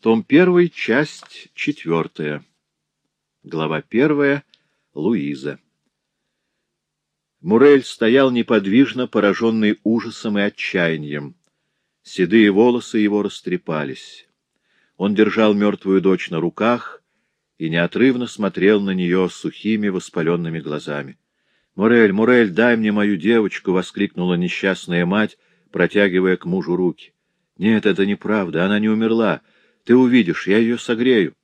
Том 1, часть 4. Глава 1. Луиза. Мурель стоял неподвижно, пораженный ужасом и отчаянием. Седые волосы его растрепались. Он держал мертвую дочь на руках и неотрывно смотрел на нее сухими воспаленными глазами. — Мурель, Мурель, дай мне мою девочку! — воскликнула несчастная мать, протягивая к мужу руки. — Нет, это неправда, она не умерла. Ты увидишь, я ее согрею.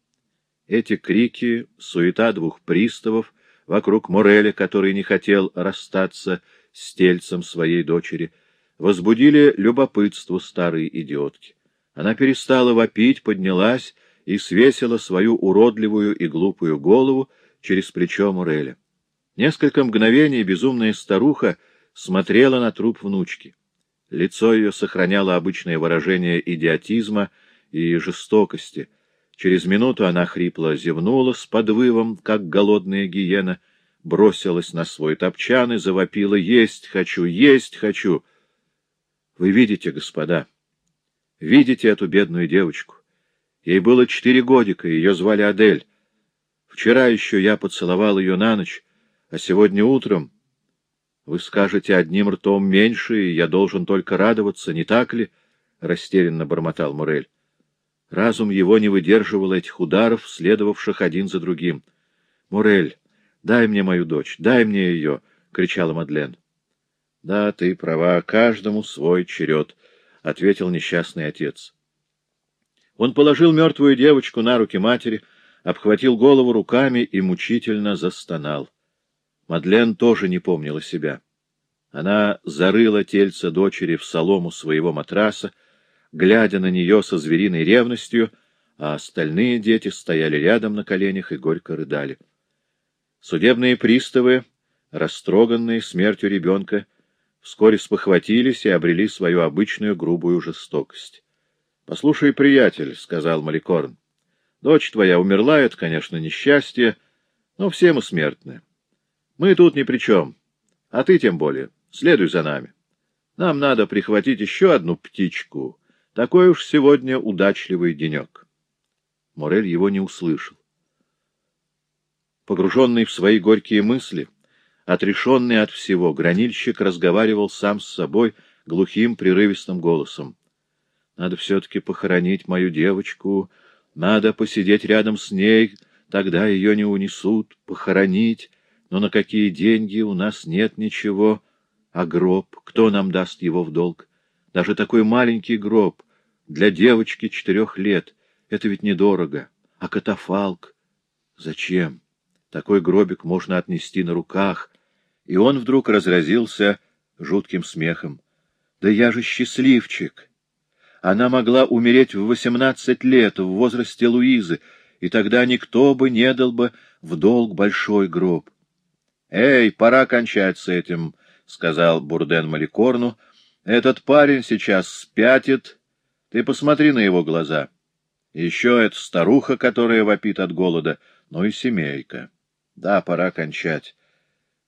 Эти крики, суета двух приставов вокруг Мореля, который не хотел расстаться с тельцем своей дочери, возбудили любопытство старой идиотки. Она перестала вопить, поднялась и свесила свою уродливую и глупую голову через плечо Муреля. Несколько мгновений безумная старуха смотрела на труп внучки. Лицо ее сохраняло обычное выражение идиотизма и жестокости. Через минуту она хрипло зевнула с подвывом, как голодная гиена, бросилась на свой топчан и завопила «Есть хочу! Есть хочу!» Вы видите, господа, видите эту бедную девочку? Ей было четыре годика, ее звали Адель. Вчера еще я поцеловал ее на ночь, а сегодня утром... Вы скажете одним ртом меньше, и я должен только радоваться, не так ли? — растерянно бормотал Мурель. Разум его не выдерживал этих ударов, следовавших один за другим. — Мурель, дай мне мою дочь, дай мне ее! — кричала Мадлен. — Да, ты права, каждому свой черед, — ответил несчастный отец. Он положил мертвую девочку на руки матери, обхватил голову руками и мучительно застонал. Мадлен тоже не помнила себя. Она зарыла тельце дочери в солому своего матраса, глядя на нее со звериной ревностью, а остальные дети стояли рядом на коленях и горько рыдали. Судебные приставы, растроганные смертью ребенка, вскоре спохватились и обрели свою обычную грубую жестокость. — Послушай, приятель, — сказал Маликорн, — дочь твоя умерла, это, конечно, несчастье, но все мы смертны. Мы тут ни при чем, а ты тем более. Следуй за нами. Нам надо прихватить еще одну птичку — такой уж сегодня удачливый денек. Морель его не услышал. Погруженный в свои горькие мысли, отрешенный от всего, гранильщик разговаривал сам с собой глухим прерывистым голосом. Надо все-таки похоронить мою девочку, надо посидеть рядом с ней, тогда ее не унесут, похоронить, но на какие деньги у нас нет ничего, а гроб, кто нам даст его в долг? Даже такой маленький гроб, для девочки четырех лет это ведь недорого. А катафалк? Зачем? Такой гробик можно отнести на руках. И он вдруг разразился жутким смехом. Да я же счастливчик! Она могла умереть в восемнадцать лет, в возрасте Луизы, и тогда никто бы не дал бы в долг большой гроб. — Эй, пора кончать с этим, — сказал Бурден Маликорну. — Этот парень сейчас спятит ты посмотри на его глаза. Еще эта старуха, которая вопит от голода, ну и семейка. Да, пора кончать.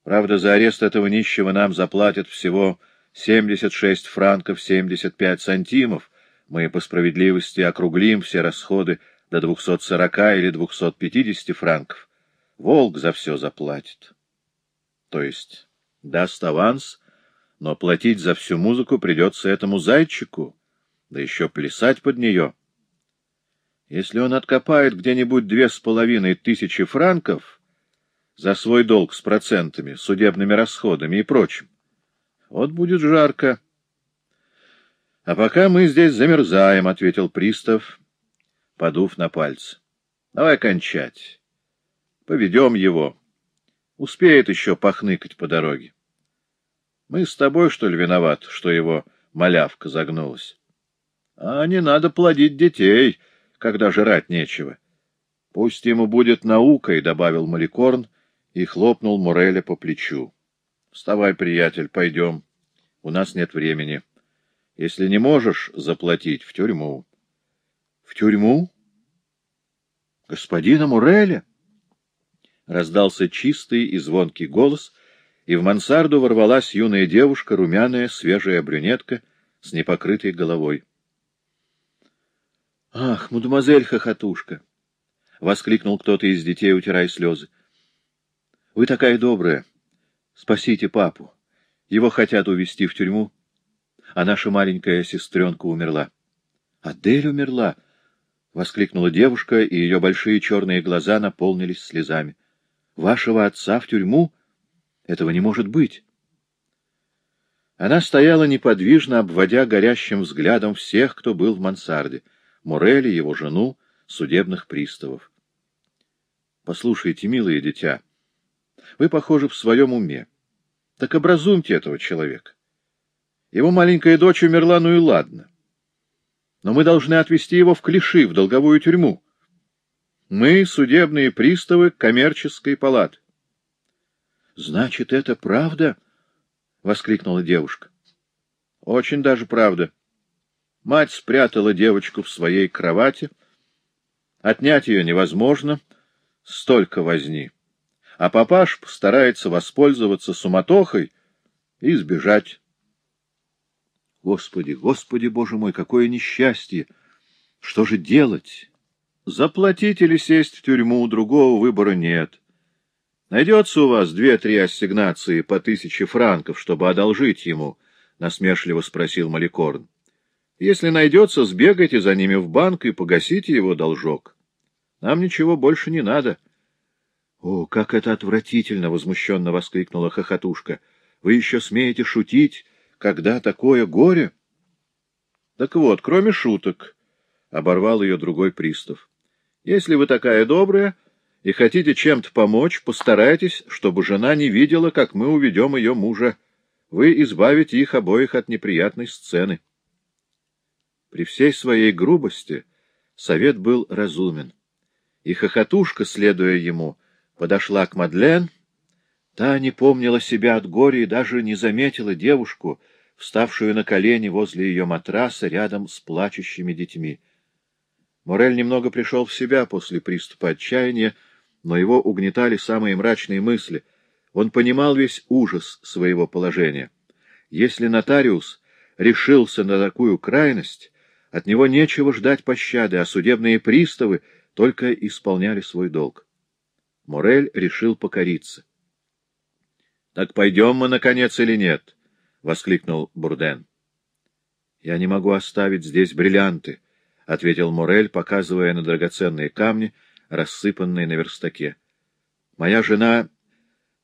Правда, за арест этого нищего нам заплатят всего 76 франков 75 сантимов. Мы по справедливости округлим все расходы до 240 или 250 франков. Волк за все заплатит. То есть даст аванс, но платить за всю музыку придется этому зайчику да еще плясать под нее. Если он откопает где-нибудь две с половиной тысячи франков за свой долг с процентами, судебными расходами и прочим, вот будет жарко. — А пока мы здесь замерзаем, — ответил пристав, подув на пальцы. — Давай кончать. Поведем его. Успеет еще похныкать по дороге. Мы с тобой, что ли, виноват, что его малявка загнулась? А не надо плодить детей, когда жрать нечего. Пусть ему будет наукой, — добавил Маликорн и хлопнул Муреля по плечу. — Вставай, приятель, пойдем. У нас нет времени. Если не можешь заплатить, в тюрьму. — В тюрьму? — Господина Муреля? Раздался чистый и звонкий голос, и в мансарду ворвалась юная девушка, румяная, свежая брюнетка с непокрытой головой. — Ах, мадемуазель Хохотушка! — воскликнул кто-то из детей, утирая слезы. — Вы такая добрая. Спасите папу. Его хотят увезти в тюрьму, а наша маленькая сестренка умерла. — Адель умерла! — воскликнула девушка, и ее большие черные глаза наполнились слезами. — Вашего отца в тюрьму? Этого не может быть. Она стояла неподвижно, обводя горящим взглядом всех, кто был в мансарде — Морели, его жену, судебных приставов. Послушайте, милые дитя, вы, похожи, в своем уме. Так образумьте этого человека. Его маленькая дочь умерла, ну и ладно. Но мы должны отвезти его в Клиши, в долговую тюрьму. Мы — судебные приставы коммерческой палаты. — Значит, это правда? — воскликнула девушка. — Очень даже правда. Мать спрятала девочку в своей кровати. Отнять ее невозможно, столько возни. А папаш постарается воспользоваться суматохой и сбежать. Господи, Господи, Боже мой, какое несчастье! Что же делать? Заплатить или сесть в тюрьму, другого выбора нет. Найдется у вас две-три ассигнации по тысяче франков, чтобы одолжить ему? — насмешливо спросил Маликорн. Если найдется, сбегайте за ними в банк и погасите его должок. Нам ничего больше не надо. — О, как это отвратительно! — возмущенно воскликнула хохотушка. — Вы еще смеете шутить, когда такое горе? — Так вот, кроме шуток, — оборвал ее другой пристав. — Если вы такая добрая и хотите чем-то помочь, постарайтесь, чтобы жена не видела, как мы уведем ее мужа. Вы избавите их обоих от неприятной сцены. — при всей своей грубости совет был разумен, и хохотушка, следуя ему, подошла к Мадлен. Та не помнила себя от горя и даже не заметила девушку, вставшую на колени возле ее матраса рядом с плачущими детьми. Морель немного пришел в себя после приступа отчаяния, но его угнетали самые мрачные мысли. Он понимал весь ужас своего положения. Если нотариус решился на такую крайность, от него нечего ждать пощады, а судебные приставы только исполняли свой долг. Морель решил покориться. — Так пойдем мы, наконец, или нет? — воскликнул Бурден. — Я не могу оставить здесь бриллианты, — ответил Морель, показывая на драгоценные камни, рассыпанные на верстаке. — Моя жена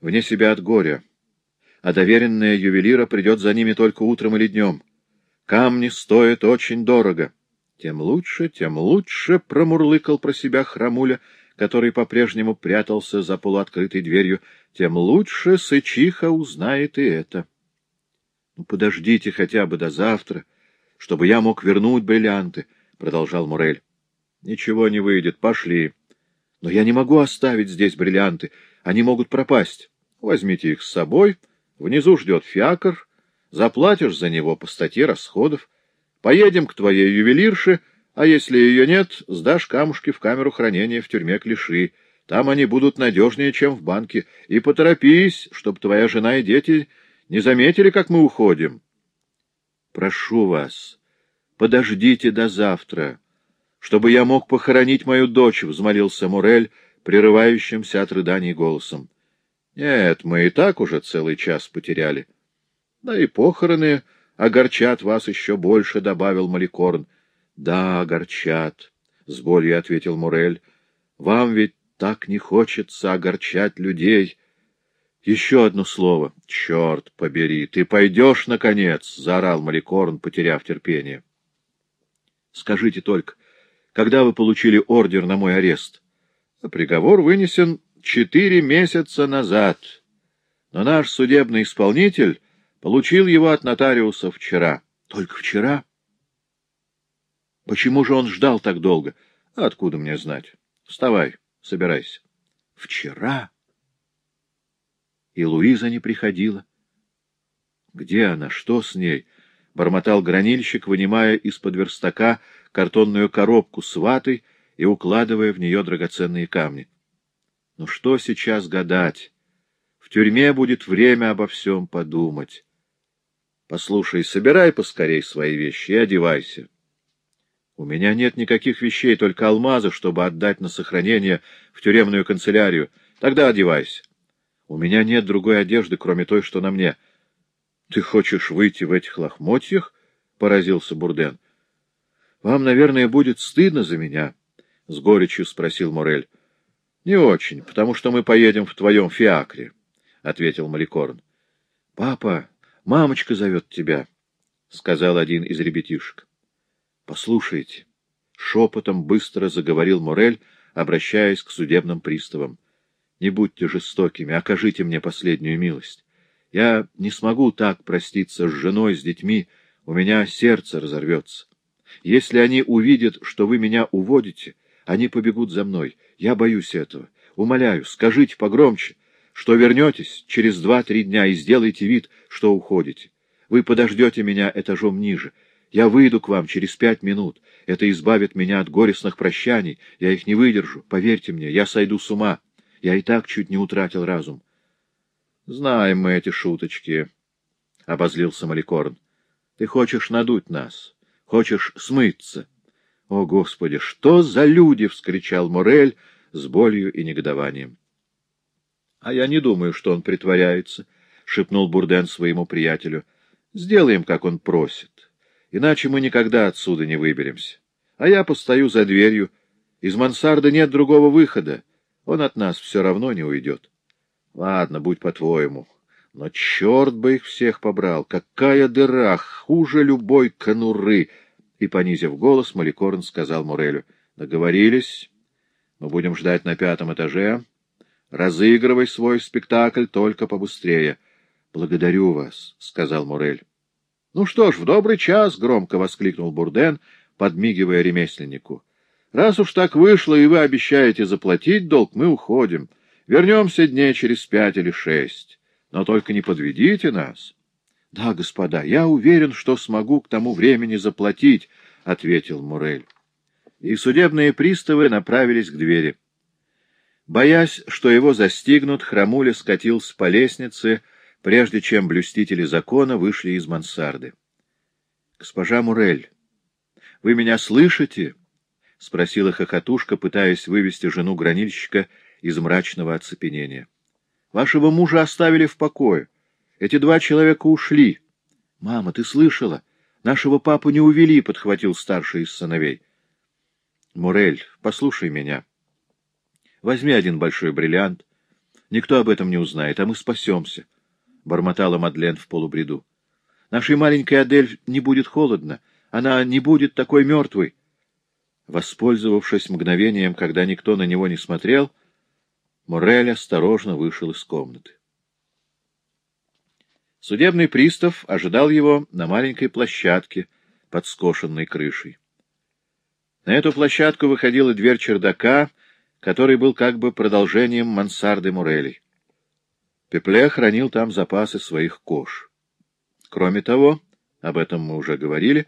вне себя от горя, а доверенная ювелира придет за ними только утром или днем. — Камни стоят очень дорого. Тем лучше, тем лучше, — промурлыкал про себя храмуля, который по-прежнему прятался за полуоткрытой дверью, тем лучше Сычиха узнает и это. — Ну, подождите хотя бы до завтра, чтобы я мог вернуть бриллианты, — продолжал Мурель. — Ничего не выйдет, пошли. Но я не могу оставить здесь бриллианты, они могут пропасть. Возьмите их с собой, внизу ждет фиакр, Заплатишь за него по статье расходов. Поедем к твоей ювелирше, а если ее нет, сдашь камушки в камеру хранения в тюрьме Клиши. Там они будут надежнее, чем в банке. И поторопись, чтобы твоя жена и дети не заметили, как мы уходим. Прошу вас, подождите до завтра, чтобы я мог похоронить мою дочь, — взмолился Мурель, прерывающимся от рыданий голосом. — Нет, мы и так уже целый час потеряли. — да и похороны огорчат вас еще больше, — добавил Маликорн. — Да, огорчат, — с болью ответил Мурель. — Вам ведь так не хочется огорчать людей. Еще одно слово. — Черт побери, ты пойдешь, наконец, — заорал Маликорн, потеряв терпение. — Скажите только, когда вы получили ордер на мой арест? Приговор вынесен четыре месяца назад. Но наш судебный исполнитель Получил его от нотариуса вчера. Только вчера? Почему же он ждал так долго? Откуда мне знать? Вставай, собирайся. Вчера? И Луиза не приходила. Где она? Что с ней? Бормотал гранильщик, вынимая из-под верстака картонную коробку с ватой и укладывая в нее драгоценные камни. Ну что сейчас гадать? В тюрьме будет время обо всем подумать. Послушай, собирай поскорей свои вещи и одевайся. У меня нет никаких вещей, только алмазы, чтобы отдать на сохранение в тюремную канцелярию. Тогда одевайся. У меня нет другой одежды, кроме той, что на мне. — Ты хочешь выйти в этих лохмотьях? — поразился Бурден. — Вам, наверное, будет стыдно за меня? — с горечью спросил Морель. — Не очень, потому что мы поедем в твоем фиакре, — ответил Маликорн. — Папа, мамочка зовет тебя, — сказал один из ребятишек. — Послушайте, — шепотом быстро заговорил Морель, обращаясь к судебным приставам. — Не будьте жестокими, окажите мне последнюю милость. Я не смогу так проститься с женой, с детьми, у меня сердце разорвется. Если они увидят, что вы меня уводите, они побегут за мной. Я боюсь этого. Умоляю, скажите погромче, что вернетесь через два-три дня и сделайте вид, что уходите. Вы подождете меня этажом ниже. Я выйду к вам через пять минут. Это избавит меня от горестных прощаний. Я их не выдержу. Поверьте мне, я сойду с ума. Я и так чуть не утратил разум. — Знаем мы эти шуточки, — обозлился Маликорн. — Ты хочешь надуть нас, хочешь смыться. — О, Господи, что за люди! — вскричал Морель с болью и негодованием. — А я не думаю, что он притворяется, — шепнул Бурден своему приятелю. — Сделаем, как он просит, иначе мы никогда отсюда не выберемся. А я постою за дверью. Из мансарды нет другого выхода. Он от нас все равно не уйдет. Ладно, будь по-твоему. Но черт бы их всех побрал! Какая дыра! Хуже любой конуры! И, понизив голос, Маликорн сказал Мурелю. — Договорились. Мы будем ждать на пятом этаже. Разыгрывай свой спектакль только побыстрее. — Благодарю вас, — сказал Мурель. — Ну что ж, в добрый час! — громко воскликнул Бурден, подмигивая ремесленнику. — Раз уж так вышло, и вы обещаете заплатить долг, мы уходим. Вернемся дней через пять или шесть. Но только не подведите нас. — Да, господа, я уверен, что смогу к тому времени заплатить, — ответил Мурель и судебные приставы направились к двери. Боясь, что его застигнут, Храмуля скатился по лестнице, прежде чем блюстители закона вышли из мансарды. — Госпожа Мурель, вы меня слышите? — спросила хохотушка, пытаясь вывести жену гранильщика из мрачного оцепенения. — Вашего мужа оставили в покое. Эти два человека ушли. — Мама, ты слышала? Нашего папу не увели, — подхватил старший из сыновей. Мурель, послушай меня. Возьми один большой бриллиант. Никто об этом не узнает, а мы спасемся, — бормотала Мадлен в полубреду. Нашей маленькой Адель не будет холодно, она не будет такой мертвой. Воспользовавшись мгновением, когда никто на него не смотрел, Мурель осторожно вышел из комнаты. Судебный пристав ожидал его на маленькой площадке под скошенной крышей. На эту площадку выходила дверь чердака, который был как бы продолжением мансарды Мурелей. Пепле хранил там запасы своих кож. Кроме того, об этом мы уже говорили,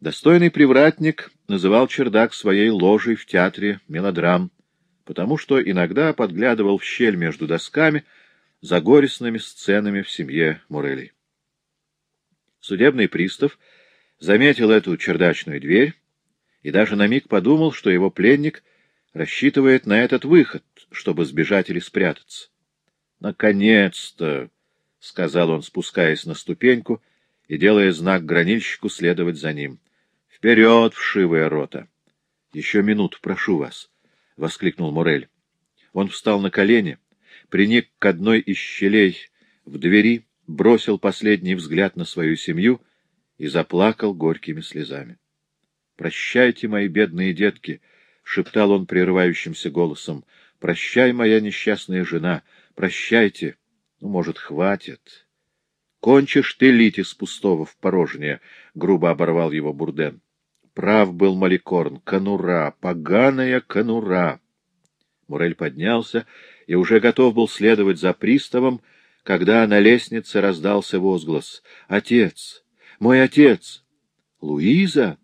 достойный привратник называл чердак своей ложей в театре мелодрам, потому что иногда подглядывал в щель между досками за горестными сценами в семье Мурелей. Судебный пристав заметил эту чердачную дверь и даже на миг подумал, что его пленник рассчитывает на этот выход, чтобы сбежать или спрятаться. «Наконец-то!» — сказал он, спускаясь на ступеньку и делая знак гранильщику следовать за ним. «Вперед, вшивая рота!» «Еще минуту, прошу вас!» — воскликнул Морель. Он встал на колени, приник к одной из щелей в двери, бросил последний взгляд на свою семью и заплакал горькими слезами. «Прощайте, мои бедные детки!» — шептал он прерывающимся голосом. «Прощай, моя несчастная жена! Прощайте! Ну, может, хватит!» «Кончишь ты лить из пустого в порожнее!» — грубо оборвал его Бурден. Прав был Маликорн. Конура! Поганая конура! Мурель поднялся и уже готов был следовать за приставом, когда на лестнице раздался возглас. «Отец! Мой отец!» «Луиза!» —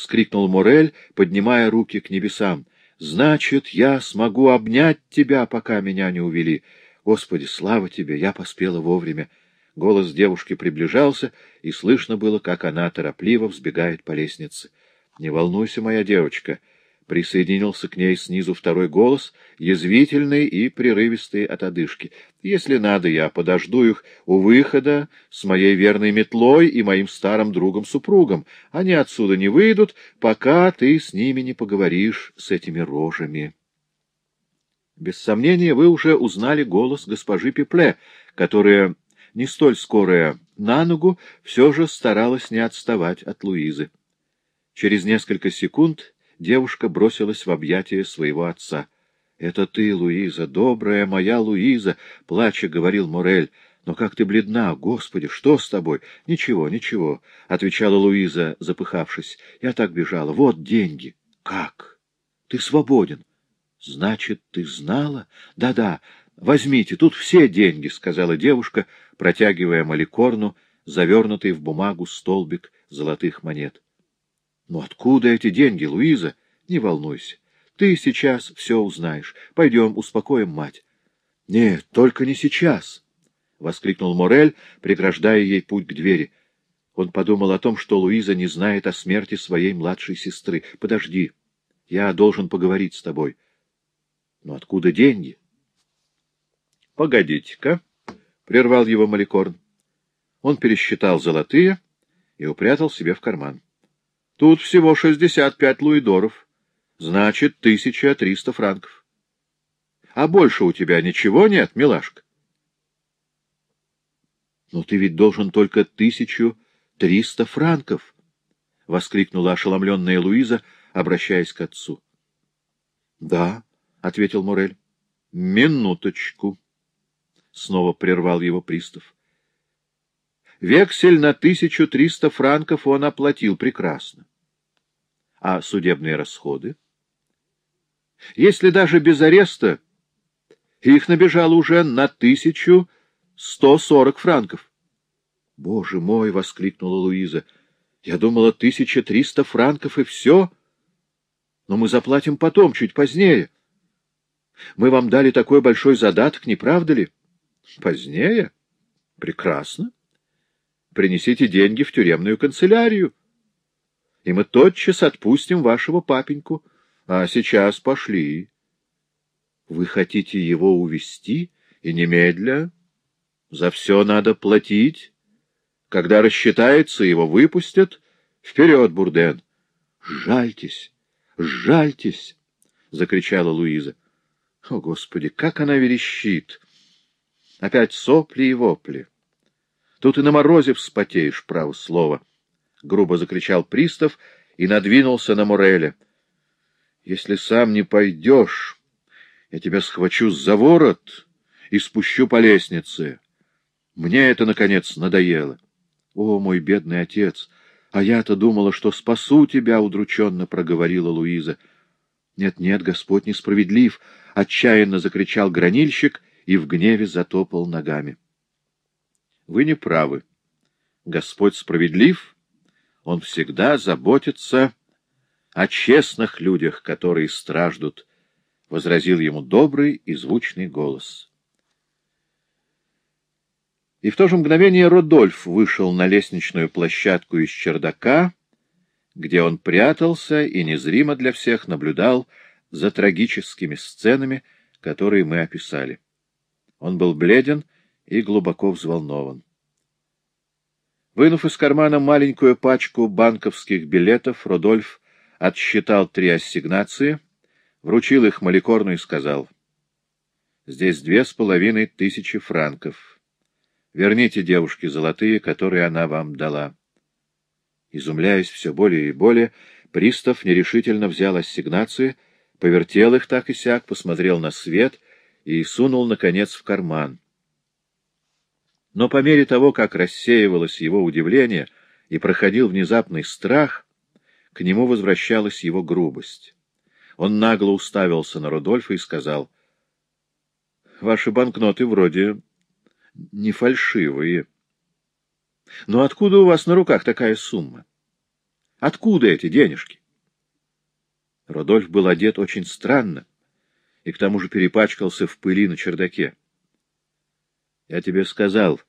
вскрикнул Морель, поднимая руки к небесам. — Значит, я смогу обнять тебя, пока меня не увели. Господи, слава тебе, я поспела вовремя. Голос девушки приближался, и слышно было, как она торопливо взбегает по лестнице. — Не волнуйся, моя девочка, — присоединился к ней снизу второй голос, язвительный и прерывистый от одышки. Если надо, я подожду их у выхода с моей верной метлой и моим старым другом-супругом. Они отсюда не выйдут, пока ты с ними не поговоришь, с этими рожами. Без сомнения, вы уже узнали голос госпожи Пепле, которая, не столь скорая на ногу, все же старалась не отставать от Луизы. Через несколько секунд девушка бросилась в объятия своего отца. — Это ты, Луиза, добрая моя Луиза! — плача говорил Морель. — Но как ты бледна! Господи, что с тобой? — Ничего, ничего, — отвечала Луиза, запыхавшись. — Я так бежала. Вот деньги. — Как? Ты свободен. — Значит, ты знала? Да — Да-да. Возьмите, тут все деньги, — сказала девушка, протягивая Маликорну, завернутый в бумагу столбик золотых монет. — Ну откуда эти деньги, Луиза? Не волнуйся. Ты сейчас все узнаешь. Пойдем, успокоим мать. — Нет, только не сейчас, — воскликнул Морель, преграждая ей путь к двери. Он подумал о том, что Луиза не знает о смерти своей младшей сестры. — Подожди, я должен поговорить с тобой. — Но откуда деньги? — Погодите-ка, — прервал его Маликорн. Он пересчитал золотые и упрятал себе в карман. — Тут всего шестьдесят пять луидоров. Значит, тысяча триста франков. А больше у тебя ничего нет, милашка? — Но ты ведь должен только тысячу триста франков! — воскликнула ошеломленная Луиза, обращаясь к отцу. — Да, — ответил Морель. — Минуточку! — снова прервал его пристав. Вексель на тысячу триста франков он оплатил прекрасно. А судебные расходы? Если даже без ареста, их набежало уже на тысячу сто сорок франков. — Боже мой! — воскликнула Луиза. — Я думала, тысяча триста франков и все. Но мы заплатим потом, чуть позднее. Мы вам дали такой большой задаток, не правда ли? — Позднее? Прекрасно. Принесите деньги в тюремную канцелярию и мы тотчас отпустим вашего папеньку. А сейчас пошли. Вы хотите его увести и немедля? За все надо платить. Когда рассчитается, его выпустят. Вперед, Бурден! Жальтесь, жальтесь! — закричала Луиза. О, Господи, как она верещит! Опять сопли и вопли. Тут и на морозе вспотеешь, право слово. —— грубо закричал пристав и надвинулся на Муреля. — Если сам не пойдешь, я тебя схвачу за ворот и спущу по лестнице. Мне это, наконец, надоело. О, мой бедный отец! А я-то думала, что спасу тебя, — удрученно проговорила Луиза. Нет, — Господь несправедлив! — отчаянно закричал гранильщик и в гневе затопал ногами. — Вы не правы. Господь справедлив, он всегда заботится о честных людях, которые страждут, — возразил ему добрый и звучный голос. И в то же мгновение Родольф вышел на лестничную площадку из чердака, где он прятался и незримо для всех наблюдал за трагическими сценами, которые мы описали. Он был бледен и глубоко взволнован. Вынув из кармана маленькую пачку банковских билетов, Родольф отсчитал три ассигнации, вручил их Маликорну и сказал, «Здесь две с половиной тысячи франков. Верните девушке золотые, которые она вам дала». Изумляясь все более и более, пристав нерешительно взял ассигнации, повертел их так и сяк, посмотрел на свет и сунул, наконец, в карман. Но по мере того, как рассеивалось его удивление и проходил внезапный страх, к нему возвращалась его грубость. Он нагло уставился на Рудольфа и сказал, — Ваши банкноты вроде не фальшивые. Но откуда у вас на руках такая сумма? Откуда эти денежки? Рудольф был одет очень странно и к тому же перепачкался в пыли на чердаке. Я тебе сказал,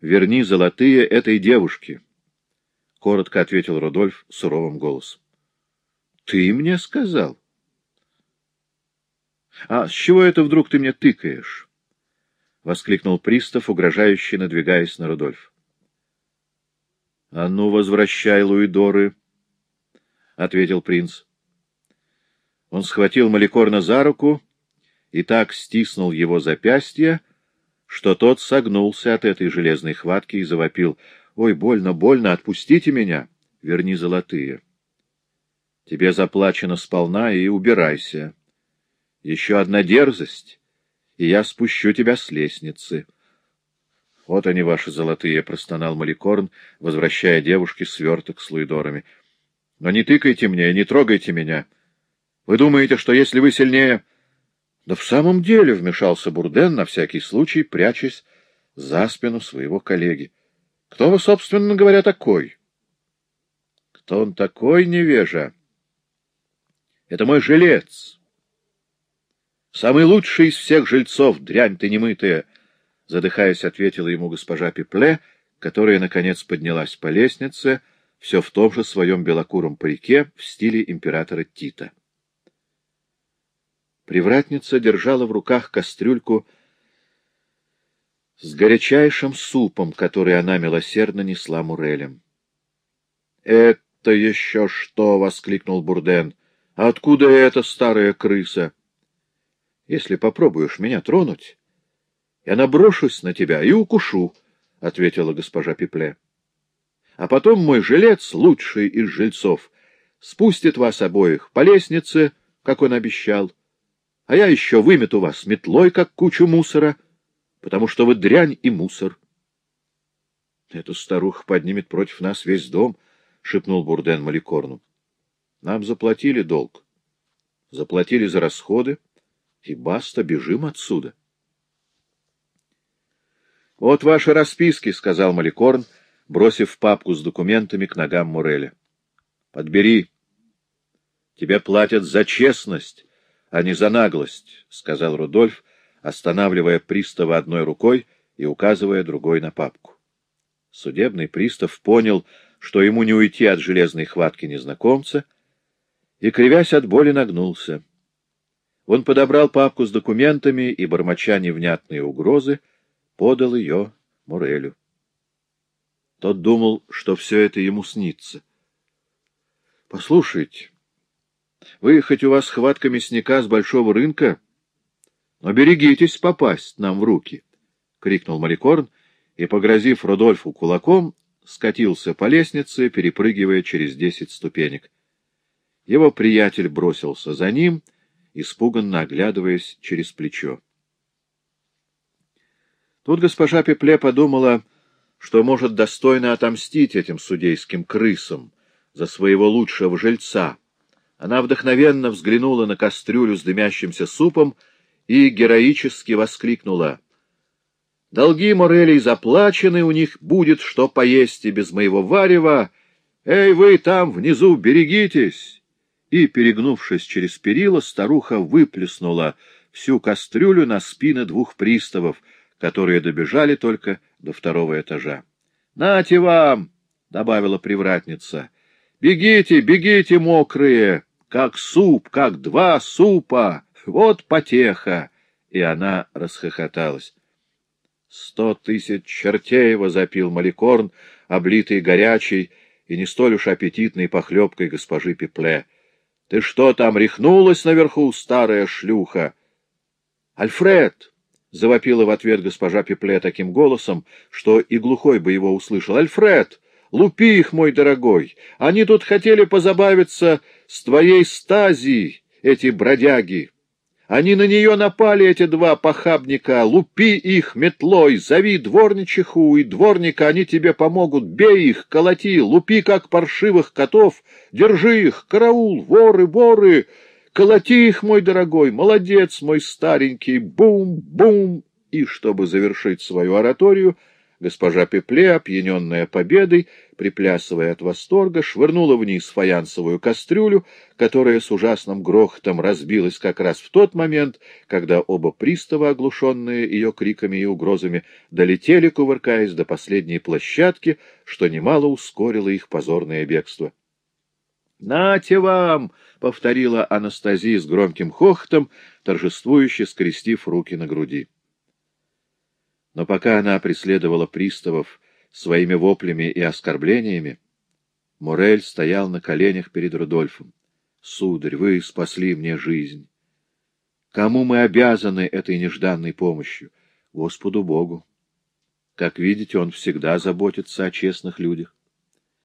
верни золотые этой девушке. — коротко ответил Рудольф суровым голосом. — Ты мне сказал? — А с чего это вдруг ты мне тыкаешь? — воскликнул пристав, угрожающе надвигаясь на Рудольф. — А ну, возвращай Луидоры, — ответил принц. Он схватил Маликорна за руку и так стиснул его запястье, что тот согнулся от этой железной хватки и завопил. — Ой, больно, больно, отпустите меня! Верни золотые. Тебе заплачено сполна, и убирайся. Еще одна дерзость, и я спущу тебя с лестницы. — Вот они, ваши золотые, — простонал Маликорн, возвращая девушке сверток с луидорами. — Но не тыкайте мне, не трогайте меня. Вы думаете, что если вы сильнее... Да в самом деле вмешался Бурден, на всякий случай прячась за спину своего коллеги. — Кто вы, собственно говоря, такой? — Кто он такой, невежа? — Это мой жилец. Самый лучший из всех жильцов, дрянь ты немытая, — задыхаясь, ответила ему госпожа Пепле, которая, наконец, поднялась по лестнице, все в том же своем белокуром парике в стиле императора Тита. Привратница держала в руках кастрюльку с горячайшим супом, который она милосердно несла Мурелем. — Это еще что? — воскликнул Бурден. — Откуда эта старая крыса? — Если попробуешь меня тронуть, я наброшусь на тебя и укушу, — ответила госпожа Пипле. — А потом мой жилец, лучший из жильцов, спустит вас обоих по лестнице, как он обещал, а я еще вымету вас метлой, как кучу мусора, потому что вы дрянь и мусор. — Эта старуха поднимет против нас весь дом, — шепнул Бурден Маликорну. — Нам заплатили долг. Заплатили за расходы, и баста, бежим отсюда. — Вот ваши расписки, — сказал Маликорн, бросив папку с документами к ногам Муреля. — Подбери. Тебе платят за честность а не за наглость, — сказал Рудольф, останавливая пристава одной рукой и указывая другой на папку. Судебный пристав понял, что ему не уйти от железной хватки незнакомца, и, кривясь от боли, нагнулся. Он подобрал папку с документами и, бормоча невнятные угрозы, подал ее Мурелю. Тот думал, что все это ему снится. — Послушайте, вы, хоть у вас хватка мясника с большого рынка, но берегитесь попасть нам в руки, — крикнул Маликорн и, погрозив Рудольфу кулаком, скатился по лестнице, перепрыгивая через десять ступенек. Его приятель бросился за ним, испуганно оглядываясь через плечо. Тут госпожа Пепле подумала, что может достойно отомстить этим судейским крысам за своего лучшего жильца, она вдохновенно взглянула на кастрюлю с дымящимся супом и героически воскликнула. «Долги Морелей заплачены, у них будет что поесть и без моего варева. Эй, вы там внизу, берегитесь!» И, перегнувшись через перила, старуха выплеснула всю кастрюлю на спины двух приставов, которые добежали только до второго этажа. — Нате вам! — добавила привратница. — Бегите, бегите, мокрые! Как суп, как два супа, вот потеха!» И она расхохоталась. «Сто тысяч чертей!» — возопил Маликорн, облитый горячей и не столь уж аппетитной похлебкой госпожи Пепле. «Ты что там, рехнулась наверху, старая шлюха?» «Альфред!» — завопила в ответ госпожа Пепле таким голосом, что и глухой бы его услышал. «Альфред! Лупи их, мой дорогой! Они тут хотели позабавиться с твоей стази, эти бродяги! Они на нее напали, эти два похабника! Лупи их метлой, зови дворничиху и дворника, они тебе помогут! Бей их, колоти, лупи, как паршивых котов! Держи их, караул, воры, воры! Колоти их, мой дорогой! Молодец, мой старенький! Бум, бум! И, чтобы завершить свою ораторию, Госпожа Пепле, опьяненная победой, приплясывая от восторга, швырнула вниз фаянсовую кастрюлю, которая с ужасным грохотом разбилась как раз в тот момент, когда оба пристава, оглушенные ее криками и угрозами, долетели, кувыркаясь до последней площадки, что немало ускорило их позорное бегство. — Нате вам! — повторила Анастасия с громким хохотом, торжествующе скрестив руки на груди. Но пока она преследовала приставов своими воплями и оскорблениями, Морель стоял на коленях перед Рудольфом. — Сударь, вы спасли мне жизнь. Кому мы обязаны этой нежданной помощью? Господу Богу. Как видите, он всегда заботится о честных людях.